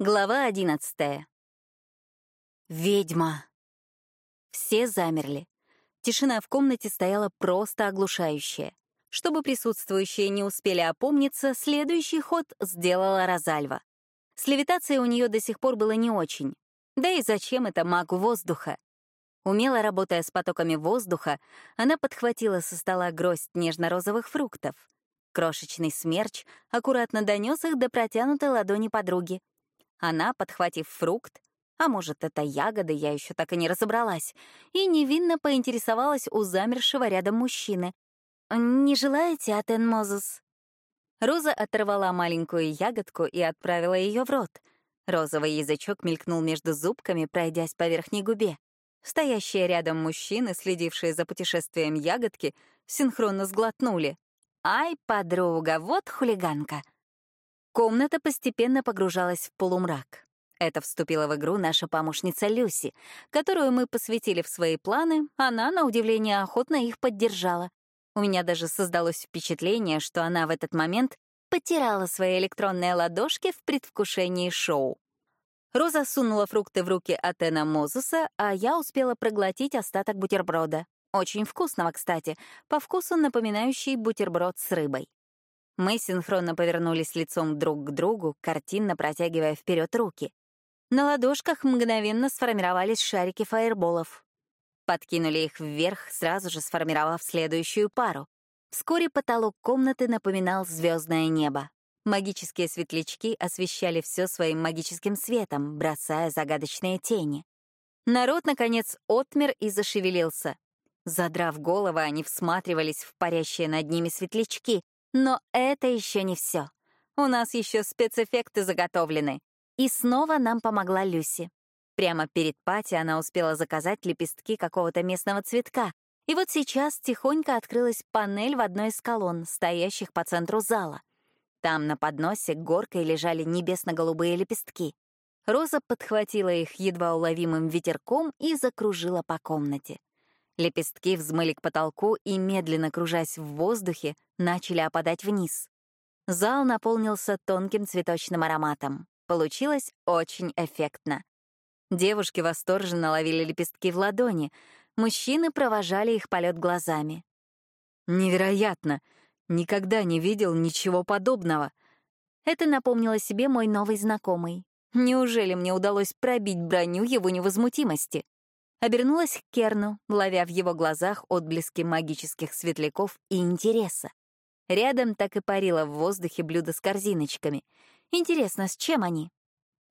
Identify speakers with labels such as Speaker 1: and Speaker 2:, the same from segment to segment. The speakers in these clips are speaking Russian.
Speaker 1: Глава одиннадцатая. Ведьма. Все замерли. Тишина в комнате стояла просто оглушающая. Чтобы присутствующие не успели опомниться, следующий ход сделала Розальва. С левитацией у нее до сих пор было не очень. Да и зачем это магу воздуха? Умело работая с потоками воздуха, она подхватила со стола гроздь нежно-розовых фруктов. Крошечный смерч аккуратно донес их до протянутой ладони подруги. Она, подхватив фрукт, а может, это ягоды, я еще так и не разобралась, и невинно поинтересовалась у замершего рядом мужчины. «Не желаете, Атен Мозус?» Роза оторвала маленькую ягодку и отправила ее в рот. Розовый язычок мелькнул между зубками, пройдясь по верхней губе. Стоящие рядом мужчины, следившие за путешествием ягодки, синхронно сглотнули. «Ай, подруга, вот хулиганка!» Комната постепенно погружалась в полумрак. Это вступила в игру наша помощница Люси, которую мы посвятили в свои планы, она, на удивление, охотно их поддержала. У меня даже создалось впечатление, что она в этот момент потирала свои электронные ладошки в предвкушении шоу. Роза сунула фрукты в руки Атена Мозуса, а я успела проглотить остаток бутерброда. Очень вкусного, кстати, по вкусу напоминающий бутерброд с рыбой. Мы синхронно повернулись лицом друг к другу, картинно протягивая вперед руки. На ладошках мгновенно сформировались шарики фаерболов. Подкинули их вверх, сразу же сформировав следующую пару. Вскоре потолок комнаты напоминал звездное небо. Магические светлячки освещали все своим магическим светом, бросая загадочные тени. Народ, наконец, отмер и зашевелился. Задрав головы, они всматривались в парящие над ними светлячки, но это еще не все. У нас еще спецэффекты заготовлены. И снова нам помогла Люси. Прямо перед пати она успела заказать лепестки какого-то местного цветка. И вот сейчас тихонько открылась панель в одной из колонн, стоящих по центру зала. Там на подносе горкой лежали небесно-голубые лепестки. Роза подхватила их едва уловимым ветерком и закружила по комнате. Лепестки взмыли к потолку и, медленно кружась в воздухе, начали опадать вниз. Зал наполнился тонким цветочным ароматом. Получилось очень эффектно. Девушки восторженно ловили лепестки в ладони, мужчины провожали их полет глазами. «Невероятно! Никогда не видел ничего подобного!» Это напомнило себе мой новый знакомый. Неужели мне удалось пробить броню его невозмутимости? Обернулась к Керну, ловя в его глазах отблески магических светляков и интереса. Рядом так и парило в воздухе блюдо с корзиночками. Интересно, с чем они?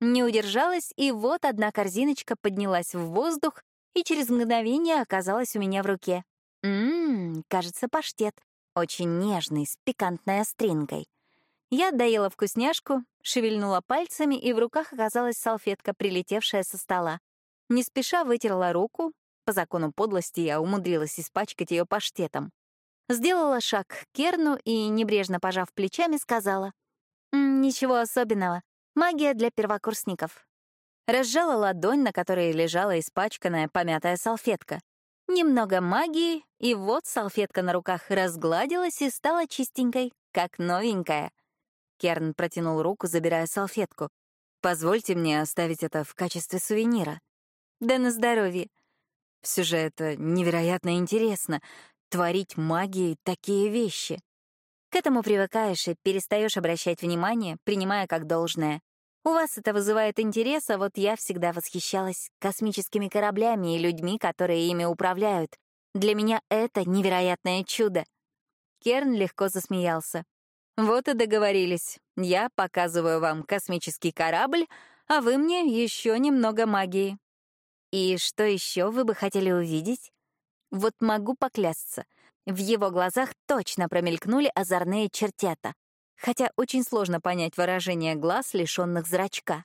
Speaker 1: Не удержалась, и вот одна корзиночка поднялась в воздух и через мгновение оказалась у меня в руке. Ммм, кажется, паштет. Очень нежный, с пикантной остринкой. Я доела вкусняшку, шевельнула пальцами, и в руках оказалась салфетка, прилетевшая со стола. Не спеша вытерла руку. По закону подлости я умудрилась испачкать ее паштетом. Сделала шаг к Керну и, небрежно пожав плечами, сказала. «Ничего особенного. Магия для первокурсников». Разжала ладонь, на которой лежала испачканная помятая салфетка. Немного магии, и вот салфетка на руках разгладилась и стала чистенькой, как новенькая. Керн протянул руку, забирая салфетку. «Позвольте мне оставить это в качестве сувенира». Да на здоровье. Все же это невероятно интересно — творить магией такие вещи. К этому привыкаешь и перестаешь обращать внимание, принимая как должное. У вас это вызывает интерес, а вот я всегда восхищалась космическими кораблями и людьми, которые ими управляют. Для меня это невероятное чудо. Керн легко засмеялся. Вот и договорились. Я показываю вам космический корабль, а вы мне еще немного магии. И что еще вы бы хотели увидеть? Вот могу поклясться. В его глазах точно промелькнули озорные чертята, хотя очень сложно понять выражение глаз, лишенных зрачка.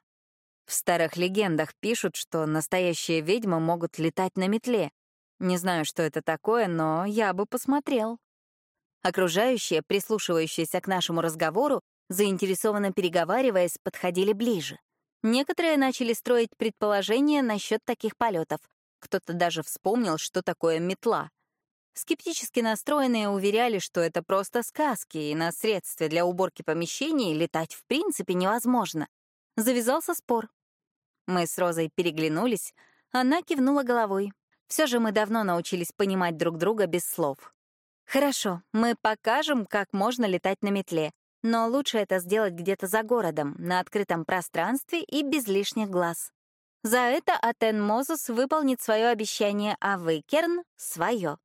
Speaker 1: В старых легендах пишут, что настоящие ведьмы могут летать на метле. Не знаю, что это такое, но я бы посмотрел. Окружающие, прислушивающиеся к нашему разговору, заинтересованно переговариваясь, подходили ближе. Некоторые начали строить предположения насчет таких полетов. Кто-то даже вспомнил, что такое метла. Скептически настроенные уверяли, что это просто сказки, и на средстве для уборки помещений летать в принципе невозможно. Завязался спор. Мы с Розой переглянулись, она кивнула головой. Все же мы давно научились понимать друг друга без слов. Хорошо, мы покажем, как можно летать на метле, но лучше это сделать где-то за городом, на открытом пространстве и без лишних глаз. За это Атен Мозус выполнит свое обещание, а вы, Керн, — свое.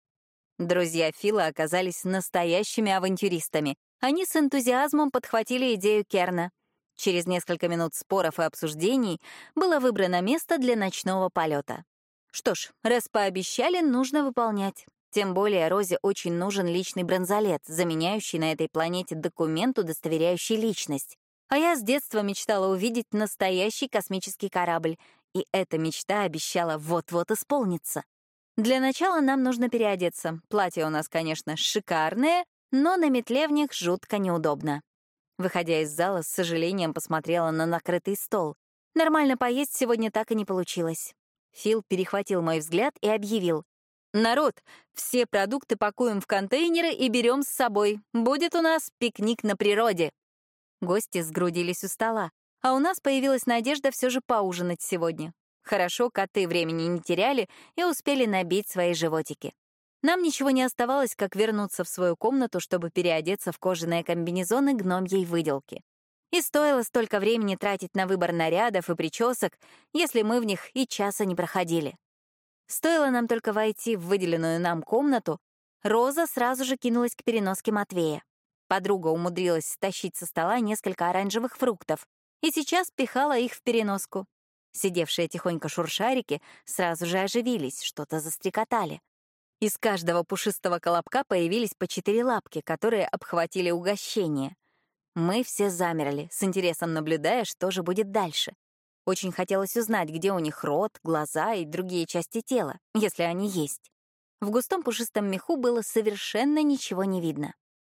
Speaker 1: Друзья Фила оказались настоящими авантюристами. Они с энтузиазмом подхватили идею Керна. Через несколько минут споров и обсуждений было выбрано место для ночного полета. Что ж, раз пообещали, нужно выполнять. Тем более Розе очень нужен личный бронзолет, заменяющий на этой планете документ, удостоверяющий личность. А я с детства мечтала увидеть настоящий космический корабль, и эта мечта обещала вот-вот исполниться. Для начала нам нужно переодеться. Платье у нас, конечно, шикарное, но на метле в них жутко неудобно. Выходя из зала, с сожалением посмотрела на накрытый стол. Нормально поесть сегодня так и не получилось. Фил перехватил мой взгляд и объявил. «Народ, все продукты пакуем в контейнеры и берем с собой. Будет у нас пикник на природе». Гости сгрудились у стола, а у нас появилась надежда все же поужинать сегодня. Хорошо, коты времени не теряли и успели набить свои животики. Нам ничего не оставалось, как вернуться в свою комнату, чтобы переодеться в кожаные комбинезоны гномьей выделки. И стоило столько времени тратить на выбор нарядов и причесок, если мы в них и часа не проходили. Стоило нам только войти в выделенную нам комнату, Роза сразу же кинулась к переноске Матвея. Подруга умудрилась стащить со стола несколько оранжевых фруктов и сейчас пихала их в переноску. Сидевшие тихонько шуршарики сразу же оживились, что-то застрекотали. Из каждого пушистого колобка появились по четыре лапки, которые обхватили угощение. Мы все замерли, с интересом наблюдая, что же будет дальше. Очень хотелось узнать, где у них рот, глаза и другие части тела, если они есть. В густом пушистом меху было совершенно ничего не видно.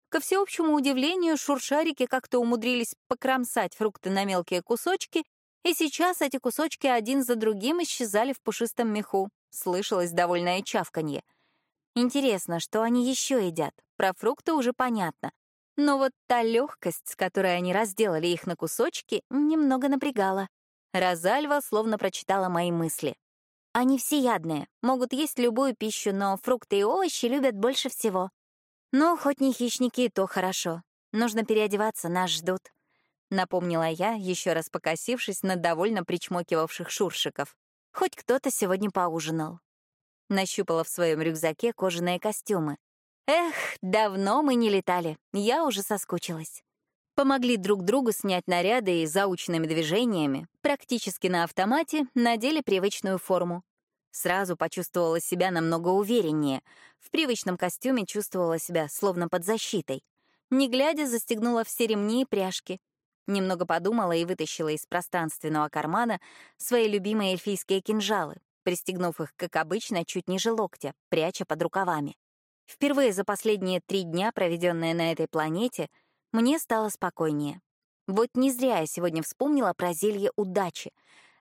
Speaker 1: Ко всеобщему удивлению, шуршарики как-то умудрились покромсать фрукты на мелкие кусочки, и сейчас эти кусочки один за другим исчезали в пушистом меху. Слышалось довольное чавканье. Интересно, что они еще едят? Про фрукты уже понятно. Но вот та легкость, с которой они разделали их на кусочки, немного напрягала. Розальва словно прочитала мои мысли. Они всеядные, могут есть любую пищу, но фрукты и овощи любят больше всего. Ну, хоть не хищники, то хорошо. Нужно переодеваться, нас ждут. Напомнила я, еще раз покосившись на довольно причмокивавших шуршиков. Хоть кто-то сегодня поужинал. Нащупала в своем рюкзаке кожаные костюмы. Эх, давно мы не летали, я уже соскучилась. Помогли друг другу снять наряды и заученными движениями, практически на автомате надели привычную форму. Сразу почувствовала себя намного увереннее. В привычном костюме чувствовала себя словно под защитой. Не глядя, застегнула все ремни и пряжки. Немного подумала и вытащила из пространственного кармана свои любимые эльфийские кинжалы, пристегнув их, как обычно, чуть ниже локтя, пряча под рукавами. Впервые за последние три дня, проведенные на этой планете, мне стало спокойнее. Вот не зря я сегодня вспомнила про зелье удачи.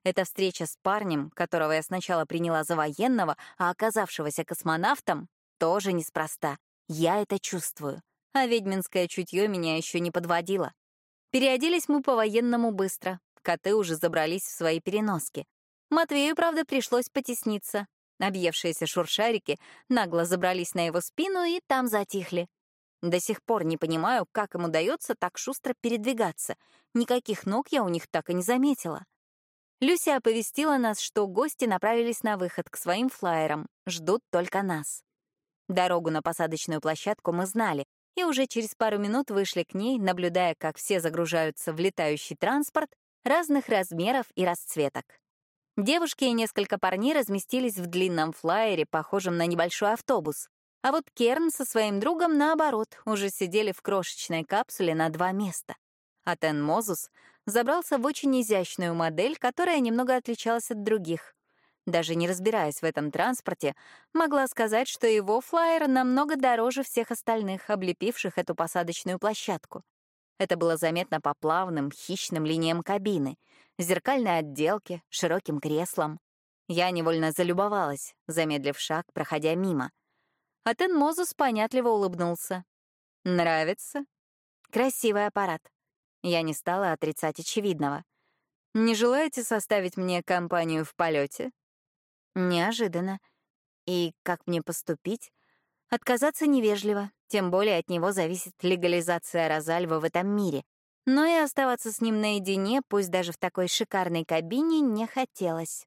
Speaker 1: Эта встреча с парнем, которого я сначала приняла за военного, а оказавшегося космонавтом, тоже неспроста. Я это чувствую. А ведьминское чутье меня еще не подводило. Переоделись мы по-военному быстро. Коты уже забрались в свои переноски. Матвею, правда, пришлось потесниться. Объевшиеся шуршарики нагло забрались на его спину и там затихли. До сих пор не понимаю, как им удается так шустро передвигаться. Никаких ног я у них так и не заметила. Люся оповестила нас, что гости направились на выход к своим флайерам, ждут только нас. Дорогу на посадочную площадку мы знали, и уже через пару минут вышли к ней, наблюдая, как все загружаются в летающий транспорт разных размеров и расцветок. Девушки и несколько парней разместились в длинном флайере, похожем на небольшой автобус. А вот Керн со своим другом, наоборот, уже сидели в крошечной капсуле на два места. А Тен Мозус забрался в очень изящную модель, которая немного отличалась от других. Даже не разбираясь в этом транспорте, могла сказать, что его флайер намного дороже всех остальных, облепивших эту посадочную площадку. Это было заметно по плавным, хищным линиям кабины, зеркальной отделке, широким креслам. Я невольно залюбовалась, замедлив шаг, проходя мимо. А Тен Мозус понятливо улыбнулся. «Нравится?» «Красивый аппарат». Я не стала отрицать очевидного. Не желаете составить мне компанию в полете? Неожиданно. И как мне поступить? Отказаться невежливо, тем более от него зависит легализация Розальва в этом мире. Но и оставаться с ним наедине, пусть даже в такой шикарной кабине, не хотелось.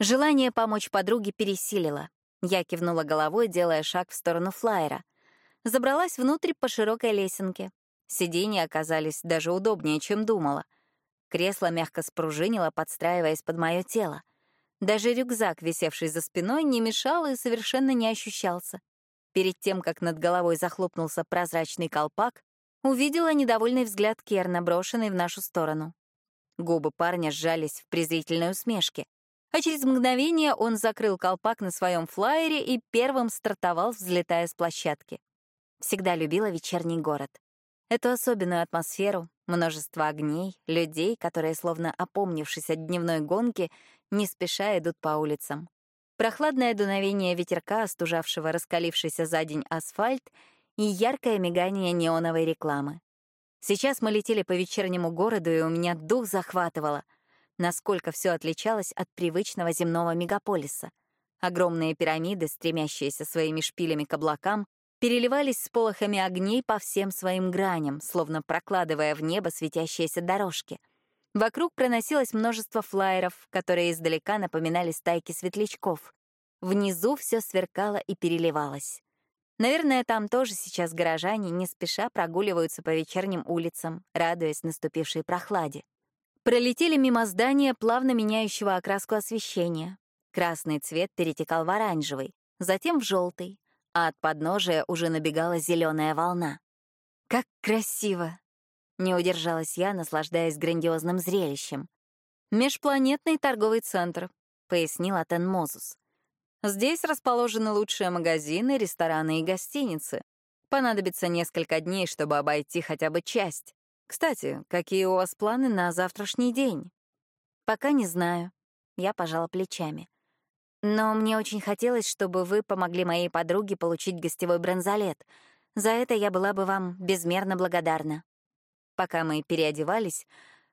Speaker 1: Желание помочь подруге пересилило. Я кивнула головой, делая шаг в сторону флайера. Забралась внутрь по широкой лесенке. Сиденья оказались даже удобнее, чем думала. Кресло мягко спружинило, подстраиваясь под мое тело. Даже рюкзак, висевший за спиной, не мешал и совершенно не ощущался. Перед тем, как над головой захлопнулся прозрачный колпак, увидела недовольный взгляд Керна, брошенный в нашу сторону. Губы парня сжались в презрительной усмешке, а через мгновение он закрыл колпак на своем флайере и первым стартовал, взлетая с площадки. Всегда любила вечерний город. Эту особенную атмосферу, множество огней, людей, которые, словно опомнившись от дневной гонки, не спеша идут по улицам. Прохладное дуновение ветерка, остужавшего раскалившийся за день асфальт, и яркое мигание неоновой рекламы. Сейчас мы летели по вечернему городу, и у меня дух захватывало. Насколько все отличалось от привычного земного мегаполиса. Огромные пирамиды, стремящиеся своими шпилями к облакам, переливались с огней по всем своим граням, словно прокладывая в небо светящиеся дорожки. Вокруг проносилось множество флайеров, которые издалека напоминали стайки светлячков. Внизу все сверкало и переливалось. Наверное, там тоже сейчас горожане не спеша прогуливаются по вечерним улицам, радуясь наступившей прохладе. Пролетели мимо здания, плавно меняющего окраску освещения. Красный цвет перетекал в оранжевый, затем в желтый, а от подножия уже набегала зеленая волна. «Как красиво!» — не удержалась я, наслаждаясь грандиозным зрелищем. «Межпланетный торговый центр», — пояснил Атен Мозус. «Здесь расположены лучшие магазины, рестораны и гостиницы. Понадобится несколько дней, чтобы обойти хотя бы часть. Кстати, какие у вас планы на завтрашний день?» «Пока не знаю». Я пожала плечами. Но мне очень хотелось, чтобы вы помогли моей подруге получить гостевой бронзолет. За это я была бы вам безмерно благодарна. Пока мы переодевались,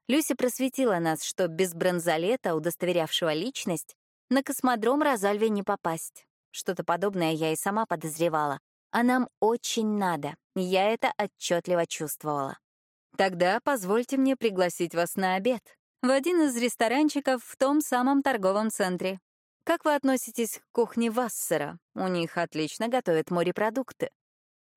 Speaker 1: Люся просветила нас, что без бронзолета, удостоверявшего личность, на космодром Розальве не попасть. Что-то подобное я и сама подозревала. А нам очень надо. Я это отчетливо чувствовала. Тогда позвольте мне пригласить вас на обед в один из ресторанчиков в том самом торговом центре. Как вы относитесь к кухне Вассера? У них отлично готовят морепродукты.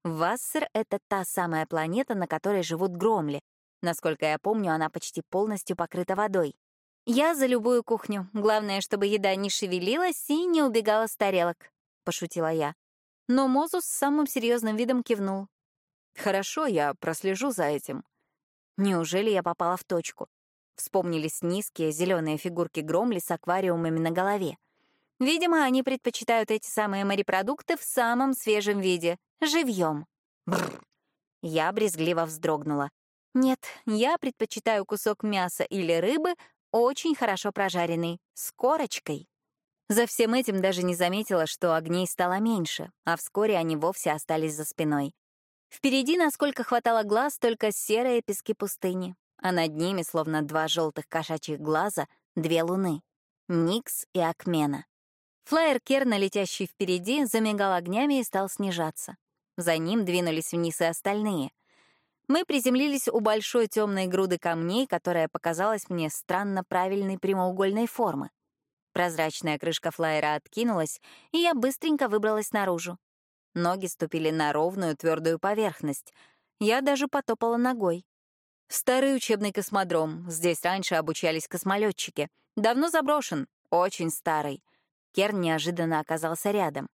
Speaker 1: Вассер — это та самая планета, на которой живут громли. Насколько я помню, она почти полностью покрыта водой. Я за любую кухню. Главное, чтобы еда не шевелилась и не убегала с тарелок, — пошутила я. Но Мозус самым серьезным видом кивнул. «Хорошо, я прослежу за этим». Неужели я попала в точку? Вспомнились низкие зеленые фигурки Громли с аквариумами на голове. Видимо, они предпочитают эти самые морепродукты в самом свежем виде, живьем. Бррр. Я брезгливо вздрогнула. Нет, я предпочитаю кусок мяса или рыбы, очень хорошо прожаренный, с корочкой. За всем этим даже не заметила, что огней стало меньше, а вскоре они вовсе остались за спиной. Впереди, насколько хватало глаз, только серые пески пустыни, а над ними, словно два желтых кошачьих глаза, две луны — Никс и Акмена. Флайер Керна, летящий впереди, замигал огнями и стал снижаться. За ним двинулись вниз и остальные. Мы приземлились у большой темной груды камней, которая показалась мне странно правильной прямоугольной формы. Прозрачная крышка флайера откинулась, и я быстренько выбралась наружу. Ноги ступили на ровную твердую поверхность. Я даже потопала ногой. Старый учебный космодром. Здесь раньше обучались космолетчики. Давно заброшен, очень старый. Керн неожиданно оказался рядом.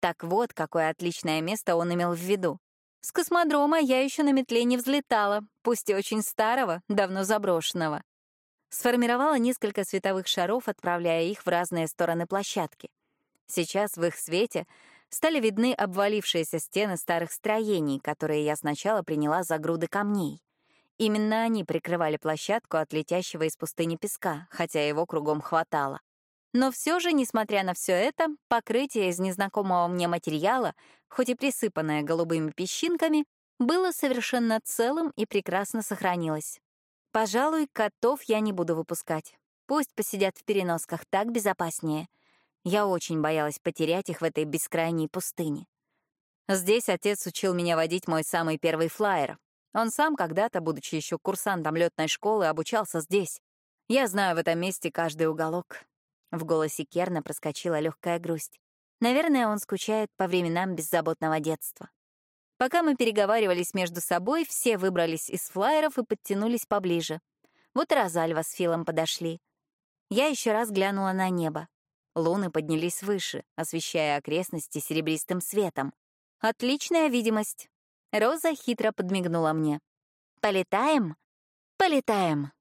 Speaker 1: Так вот, какое отличное место он имел в виду. С космодрома я еще на метле не взлетала, пусть и очень старого, давно заброшенного. Сформировала несколько световых шаров, отправляя их в разные стороны площадки. Сейчас в их свете стали видны обвалившиеся стены старых строений, которые я сначала приняла за груды камней. Именно они прикрывали площадку от летящего из пустыни песка, хотя его кругом хватало. Но все же, несмотря на все это, покрытие из незнакомого мне материала, хоть и присыпанное голубыми песчинками, было совершенно целым и прекрасно сохранилось. Пожалуй, котов я не буду выпускать. Пусть посидят в переносках, так безопаснее. Я очень боялась потерять их в этой бескрайней пустыне. Здесь отец учил меня водить мой самый первый флайер. Он сам когда-то, будучи еще курсантом летной школы, обучался здесь. Я знаю в этом месте каждый уголок. В голосе Керна проскочила легкая грусть. Наверное, он скучает по временам беззаботного детства. Пока мы переговаривались между собой, все выбрались из флайеров и подтянулись поближе. Вот и Розальва с Филом подошли. Я еще раз глянула на небо. Луны поднялись выше, освещая окрестности серебристым светом. Отличная видимость. Роза хитро подмигнула мне. «Полетаем?» «Полетаем!»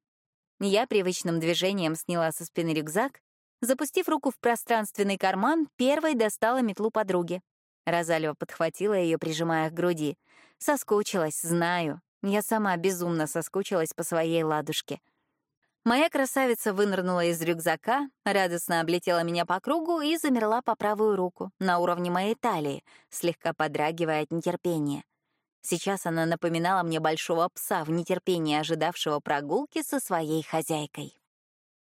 Speaker 1: Я привычным движением сняла со спины рюкзак, запустив руку в пространственный карман, первой достала метлу подруги. Розалио подхватила ее, прижимая к груди. Соскучилась, знаю. Я сама безумно соскучилась по своей ладушке. Моя красавица вынырнула из рюкзака, радостно облетела меня по кругу и замерла по правую руку, на уровне моей талии, слегка подрагивая от нетерпения. Сейчас она напоминала мне большого пса в нетерпении ожидавшего прогулки со своей хозяйкой.